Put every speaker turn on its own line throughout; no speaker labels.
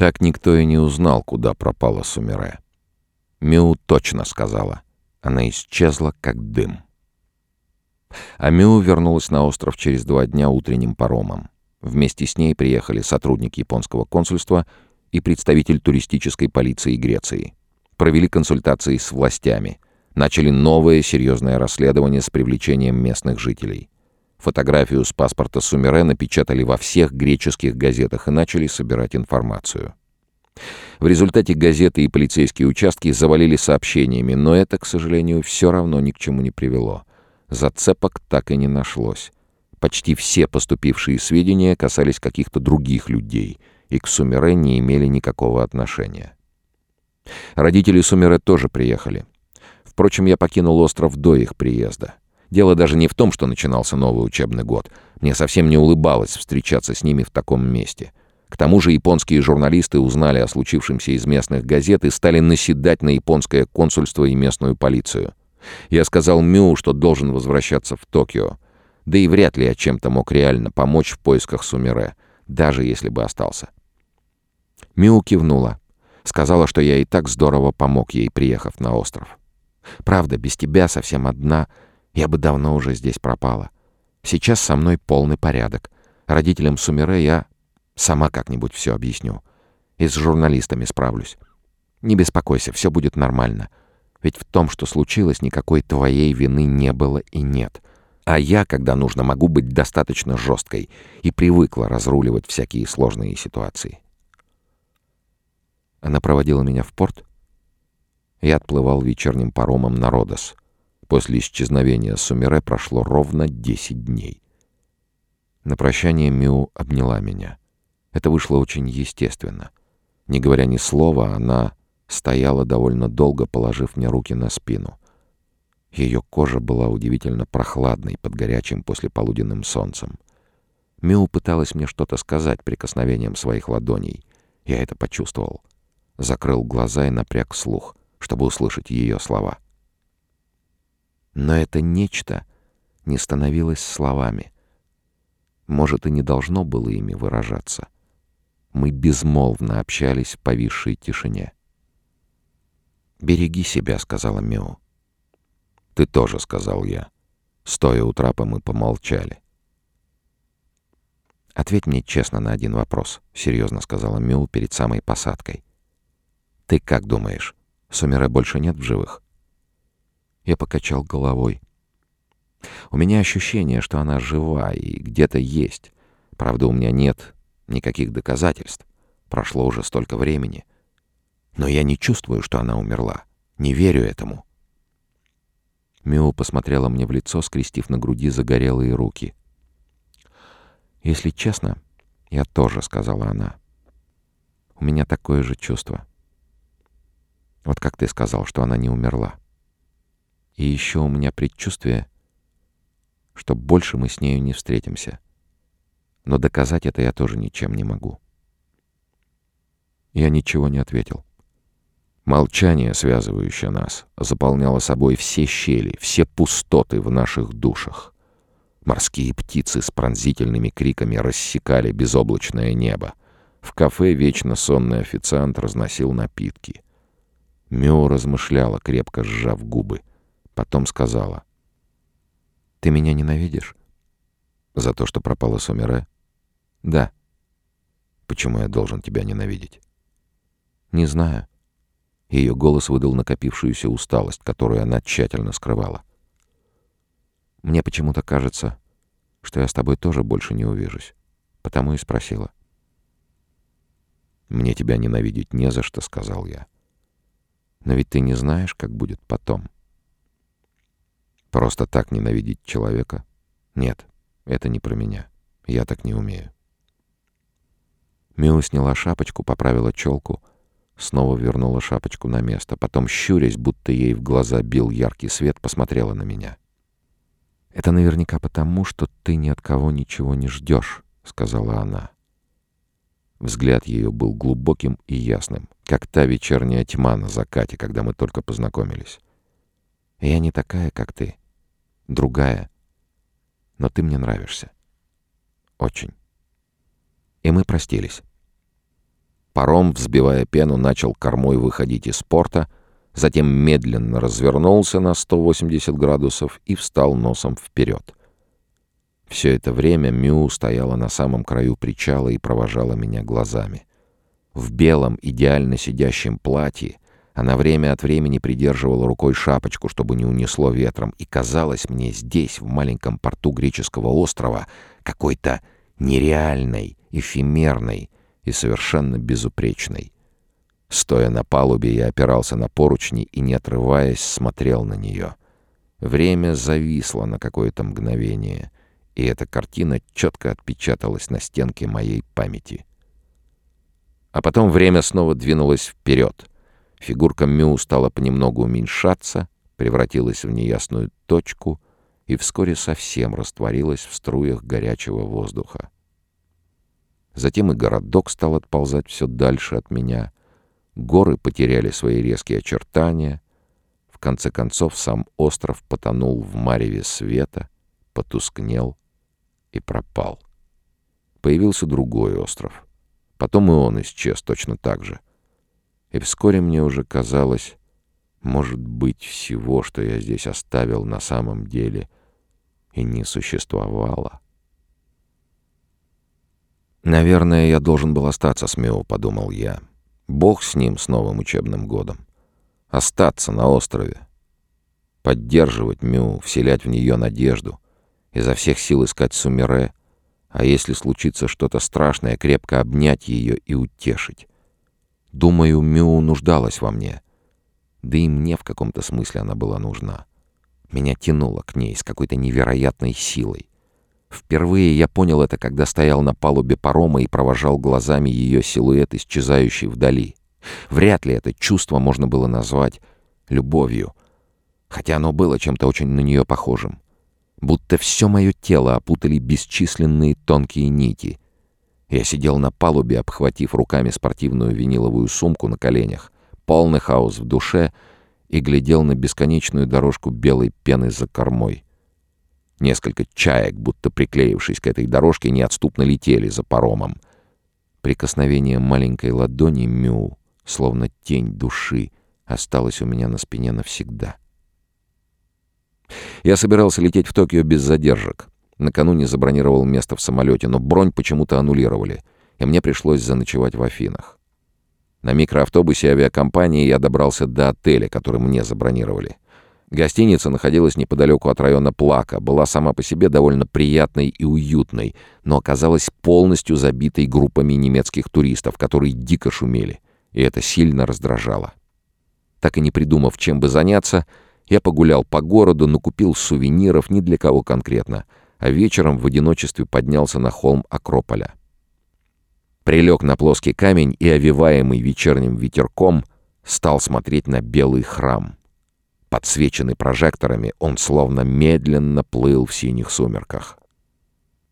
Так никто и не узнал, куда пропала Сумире. Мю точно сказала. Она исчезла, как дым. А Мю вернулась на остров через два дня утренним паромом. Вместе с ней приехали сотрудник японского консульства и представитель туристической полиции Греции. Провели консультации с властями. Начали новое серьезное расследование с привлечением местных жителей. Фотографию с паспорта Сумере напечатали во всех греческих газетах и начали собирать информацию. В результате газеты и полицейские участки завалили сообщениями, но это, к сожалению, все равно ни к чему не привело. Зацепок так и не нашлось. Почти все поступившие сведения касались каких-то других людей и к Сумере не имели никакого отношения. Родители Сумере тоже приехали. Впрочем, я покинул остров до их приезда. Дело даже не в том, что начинался новый учебный год. Мне совсем не улыбалось встречаться с ними в таком месте. К тому же японские журналисты узнали о случившемся из местных газет и стали наседать на японское консульство и местную полицию. Я сказал Мю, что должен возвращаться в Токио. Да и вряд ли я чем-то мог реально помочь в поисках Сумире, даже если бы остался. Мю кивнула. Сказала, что я и так здорово помог ей, приехав на остров. Правда, без тебя совсем одна, я бы давно уже здесь пропала. Сейчас со мной полный порядок. Родителям Сумире я сама как-нибудь все объясню. И с журналистами справлюсь. Не беспокойся, все будет нормально. Ведь в том, что случилось, никакой твоей вины не было и нет. А я, когда нужно, могу быть достаточно жесткой и привыкла разруливать всякие сложные ситуации. Она проводила меня в порт. Я отплывал вечерним паромом на Родос. После исчезновения Сумире прошло ровно 10 дней. На прощание Мю обняла меня. Это вышло очень естественно. Не говоря ни слова, она стояла довольно долго, положив мне руки на спину. Ее кожа была удивительно прохладной под горячим послеполуденным солнцем. Мю пыталась мне что-то сказать прикосновением своих ладоней. Я это почувствовал. Закрыл глаза и напряг слух, чтобы услышать ее слова. Но это нечто не становилось словами. Может, и не должно было ими выражаться. Мы безмолвно общались в повисшей тишине. «Береги себя», — сказала Мио. «Ты тоже», — сказал я. Стоя у трапа, мы помолчали. «Ответь мне честно на один вопрос», — серьезно сказала Мю перед самой посадкой. «Ты как думаешь, Сумеры больше нет в живых?» Я покачал головой. «У меня ощущение, что она жива и где-то есть. Правда, у меня нет никаких доказательств. Прошло уже столько времени. Но я не чувствую, что она умерла. Не верю этому. Мио посмотрела мне в лицо, скрестив на груди загорелые руки. «Если честно, я тоже», — сказала она. «У меня такое же чувство. Вот как ты сказал, что она не умерла. И еще у меня предчувствие, что больше мы с нею не встретимся. Но доказать это я тоже ничем не могу». Я ничего не ответил. Молчание, связывающее нас, заполняло собой все щели, все пустоты в наших душах. Морские птицы с пронзительными криками рассекали безоблачное небо. В кафе вечно сонный официант разносил напитки. Мё размышляла, крепко сжав губы. Потом сказала. «Ты меня ненавидишь?» «За то, что пропала Сумире?» «Да». «Почему я должен тебя ненавидеть?» «Не знаю. Ее голос выдал накопившуюся усталость, которую она тщательно скрывала. «Мне почему-то кажется, что я с тобой тоже больше не увижусь. Потому и спросила». «Мне тебя ненавидеть не за что», — сказал я. «Но ведь ты не знаешь, как будет потом». «Просто так ненавидеть человека? Нет, это не про меня. Я так не умею». Мила сняла шапочку, поправила челку — Снова вернула шапочку на место. Потом, щурясь, будто ей в глаза бил яркий свет, посмотрела на меня. «Это наверняка потому, что ты ни от кого ничего не ждешь», — сказала она. Взгляд ее был глубоким и ясным, как та вечерняя тьма на закате, когда мы только познакомились. «Я не такая, как ты. Другая. Но ты мне нравишься. Очень». И мы простились. Паром, взбивая пену, начал кормой выходить из порта, затем медленно развернулся на 180 градусов и встал носом вперед. Все это время Мю стояла на самом краю причала и провожала меня глазами. В белом, идеально сидящем платье она время от времени придерживала рукой шапочку, чтобы не унесло ветром, и казалось мне здесь, в маленьком порту греческого острова, какой-то нереальной, эфемерной и совершенно безупречной. Стоя на палубе, я опирался на поручни и, не отрываясь, смотрел на нее. Время зависло на какое-то мгновение, и эта картина четко отпечаталась на стенке моей памяти. А потом время снова двинулось вперед. Фигурка Мю стала понемногу уменьшаться, превратилась в неясную точку и вскоре совсем растворилась в струях горячего воздуха. Затем и городок стал отползать все дальше от меня. Горы потеряли свои резкие очертания. В конце концов сам остров потонул в мареве света, потускнел и пропал. Появился другой остров. Потом и он исчез точно так же. И вскоре мне уже казалось, может быть, всего, что я здесь оставил на самом деле, и не существовало. «Наверное, я должен был остаться с Мео», — подумал я. «Бог с ним, с новым учебным годом. Остаться на острове. Поддерживать Мю, вселять в нее надежду. Изо всех сил искать Сумире. А если случится что-то страшное, крепко обнять ее и утешить. Думаю, Мю нуждалась во мне. Да и мне в каком-то смысле она была нужна. Меня тянуло к ней с какой-то невероятной силой. Впервые я понял это, когда стоял на палубе парома и провожал глазами ее силуэт, исчезающий вдали. Вряд ли это чувство можно было назвать любовью, хотя оно было чем-то очень на нее похожим. Будто все мое тело опутали бесчисленные тонкие нити. Я сидел на палубе, обхватив руками спортивную виниловую сумку на коленях, полный хаос в душе и глядел на бесконечную дорожку белой пены за кормой — Несколько чаек, будто приклеившись к этой дорожке, неотступно летели за паромом. Прикосновение маленькой ладони Мю, словно тень души, осталось у меня на спине навсегда. Я собирался лететь в Токио без задержек. Накануне забронировал место в самолете, но бронь почему-то аннулировали, и мне пришлось заночевать в Афинах. На микроавтобусе авиакомпании я добрался до отеля, который мне забронировали — Гостиница находилась неподалеку от района Плака, была сама по себе довольно приятной и уютной, но оказалась полностью забитой группами немецких туристов, которые дико шумели, и это сильно раздражало. Так и не придумав, чем бы заняться, я погулял по городу, но купил сувениров ни для кого конкретно, а вечером в одиночестве поднялся на холм Акрополя. Прилег на плоский камень и, овиваемый вечерним ветерком, стал смотреть на белый храм — Подсвеченный прожекторами, он словно медленно плыл в синих сумерках.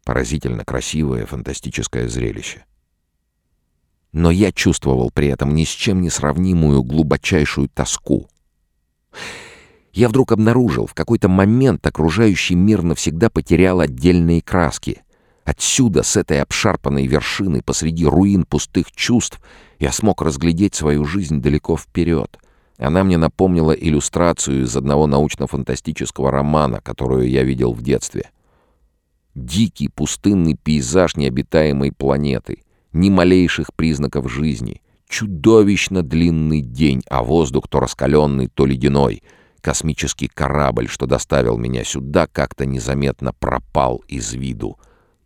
Поразительно красивое фантастическое зрелище. Но я чувствовал при этом ни с чем не сравнимую глубочайшую тоску. Я вдруг обнаружил, в какой-то момент окружающий мир навсегда потерял отдельные краски. Отсюда, с этой обшарпанной вершины, посреди руин пустых чувств, я смог разглядеть свою жизнь далеко вперед — она мне напомнила иллюстрацию из одного научно-фантастического романа, которую я видел в детстве. Дикий пустынный пейзаж необитаемой планеты, ни малейших признаков жизни, чудовищно длинный день, а воздух то раскаленный, то ледяной. Космический корабль, что доставил меня сюда, как-то незаметно пропал из виду.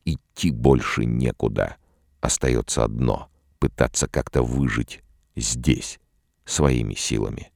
Идти больше некуда. Остается одно — пытаться как-то выжить здесь своими силами.